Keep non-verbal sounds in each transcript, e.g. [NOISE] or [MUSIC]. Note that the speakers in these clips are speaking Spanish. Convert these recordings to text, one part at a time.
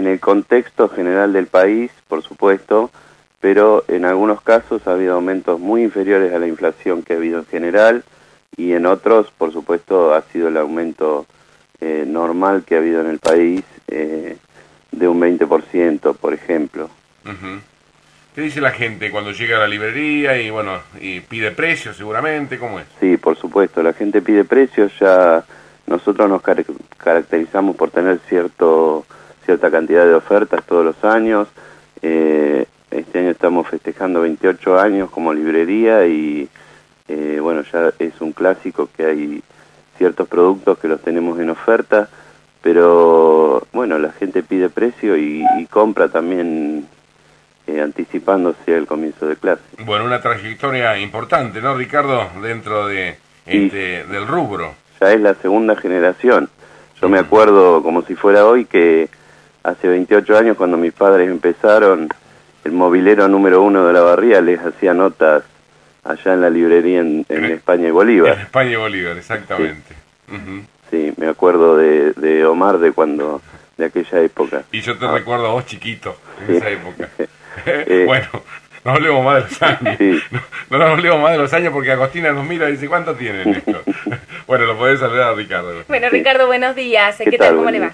en el contexto general del país, por supuesto, pero en algunos casos ha habido aumentos muy inferiores a la inflación que ha habido en general y en otros, por supuesto, ha sido el aumento eh, normal que ha habido en el país eh, de un 20%, por ejemplo. ¿Qué dice la gente cuando llega a la librería y bueno y pide precios seguramente? ¿Cómo es? Sí, por supuesto, la gente pide precios, ya nosotros nos caracterizamos por tener cierto cierta cantidad de ofertas todos los años. Eh, este año estamos festejando 28 años como librería y eh, bueno, ya es un clásico que hay ciertos productos que los tenemos en oferta, pero bueno, la gente pide precio y, compra también eh, anticipándose al comienzo de clase. Bueno, una trayectoria importante, ¿no, Ricardo? Dentro de este, del rubro. Ya es la segunda generación. Yo me acuerdo como si fuera hoy que hace 28 años cuando mis padres empezaron, el mobilero número uno de la barría les hacía notas allá en la librería en, España y Bolívar. En España y Bolívar, exactamente. Sí, me acuerdo de, de, Omar de cuando de aquella época. Y yo te recuerdo a vos chiquito en esa época. [LAUGHS] [LAUGHS] Eh, bueno, no hablemos más de los años. [LAUGHS] No, no, hablemos más de los años porque Agostina nos mira y dice, ¿cuánto tiene esto? bueno, lo podés saludar a Ricardo. Bueno, Ricardo, buenos días. ¿Qué, tal? ¿Cómo le va?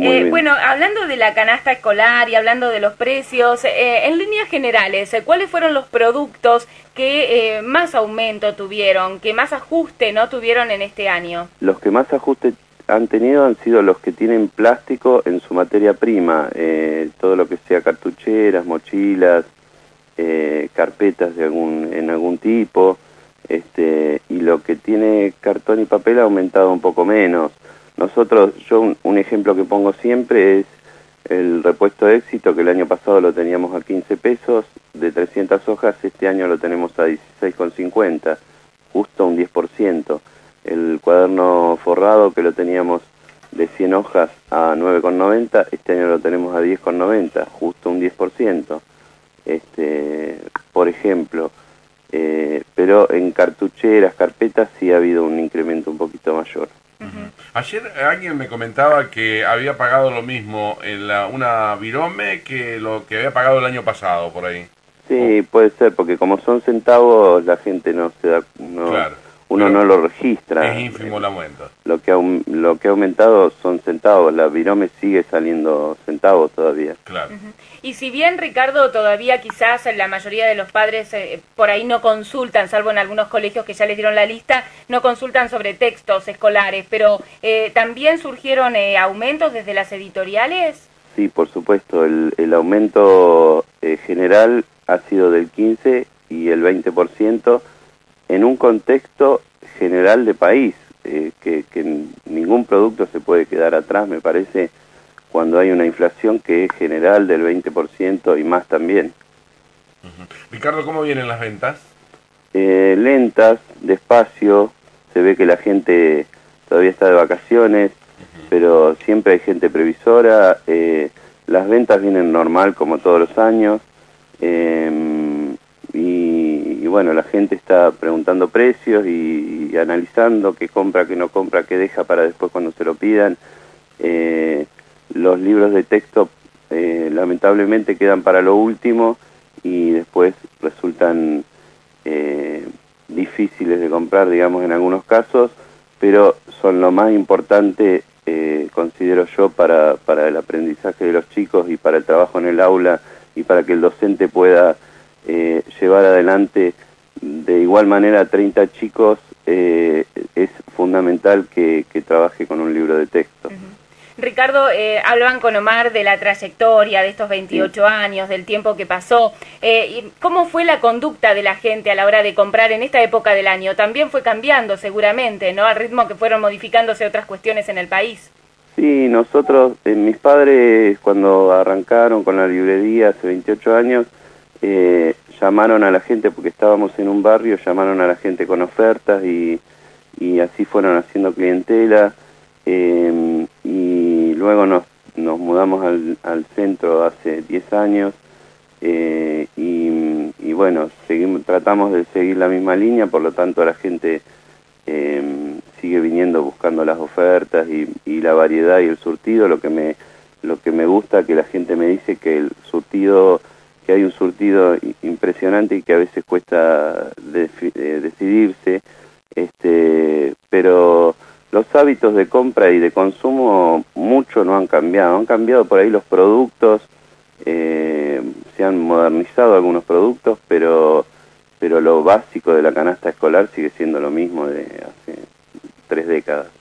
Eh, bueno, hablando de la canasta escolar y hablando de los precios, eh, en líneas generales, eh, ¿cuáles fueron los productos que más aumento tuvieron, que más ajuste no tuvieron en este año? Los que más ajuste han tenido han sido los que tienen plástico en su materia prima, todo lo que sea cartucheras, mochilas, carpetas de algún, en algún tipo, este, y lo que tiene cartón y papel ha aumentado un poco menos. Nosotros, yo un, ejemplo que pongo siempre es el repuesto de éxito, que el año pasado lo teníamos a 15 pesos, de 300 hojas, este año lo tenemos a 16,50, justo un 10%. El cuaderno forrado, que lo teníamos de 100 hojas a 9,90, este año lo tenemos a 10,90, justo un 10%. Este, por ejemplo, eh, pero en cartucheras, carpetas sí ha habido un incremento un poquito mayor. Ayer alguien me comentaba que había pagado lo mismo en la, una virome que lo que había pagado el año pasado por ahí. Sí, puede ser, porque como son centavos la gente no se da... No, claro uno no lo registra. Es ínfimo el aumento. Lo que, ha, lo que ha aumentado son centavos, la virome sigue saliendo centavos todavía. Claro. Y si bien, Ricardo, todavía quizás la mayoría de los padres eh, por ahí no consultan, salvo en algunos colegios que ya les dieron la lista, no consultan sobre textos escolares, pero eh, ¿también surgieron eh, aumentos desde las editoriales? Sí, por supuesto, el, el aumento general ha sido del 15 y el 20%, en un contexto general de país, eh, que, ningún producto se puede quedar atrás, me parece, cuando hay una inflación que es general del 20% y más también. Ricardo, ¿cómo vienen las ventas? Eh, lentas, despacio, se ve que la gente todavía está de vacaciones, pero siempre hay gente previsora, eh, las ventas vienen normal como todos los años, y, bueno, la gente está preguntando precios y, analizando qué compra, qué no compra, qué deja para después cuando se lo pidan. Eh, los libros de texto eh, lamentablemente quedan para lo último y después resultan eh, difíciles de comprar, digamos, en algunos casos, pero son lo más importante, considero yo, para, para el aprendizaje de los chicos y para el trabajo en el aula y para que el docente pueda eh, llevar adelante de igual manera a 30 chicos eh, es fundamental que, trabaje con un libro de texto. Ricardo, eh, hablan con Omar de la trayectoria de estos 28 años, del tiempo que pasó. Eh, ¿Cómo fue la conducta de la gente a la hora de comprar en esta época del año? También fue cambiando seguramente, ¿no? Al ritmo que fueron modificándose otras cuestiones en el país. Sí, nosotros, mis padres cuando arrancaron con la librería hace 28 años, eh, llamaron a la gente porque estábamos en un barrio, llamaron a la gente con ofertas y, así fueron haciendo clientela. Eh, y luego nos, nos mudamos al, centro hace 10 años eh, y, y, bueno, seguimos, tratamos de seguir la misma línea, por lo tanto la gente sigue viniendo buscando las ofertas y la variedad y el surtido, lo que me lo que me gusta que la gente me dice que el surtido que hay un surtido impresionante y que a veces cuesta eh, decidirse este pero los hábitos de compra y de consumo mucho no han cambiado. Han cambiado por ahí los productos eh, se han modernizado algunos productos pero pero lo básico de la canasta escolar sigue siendo lo mismo de hace tres décadas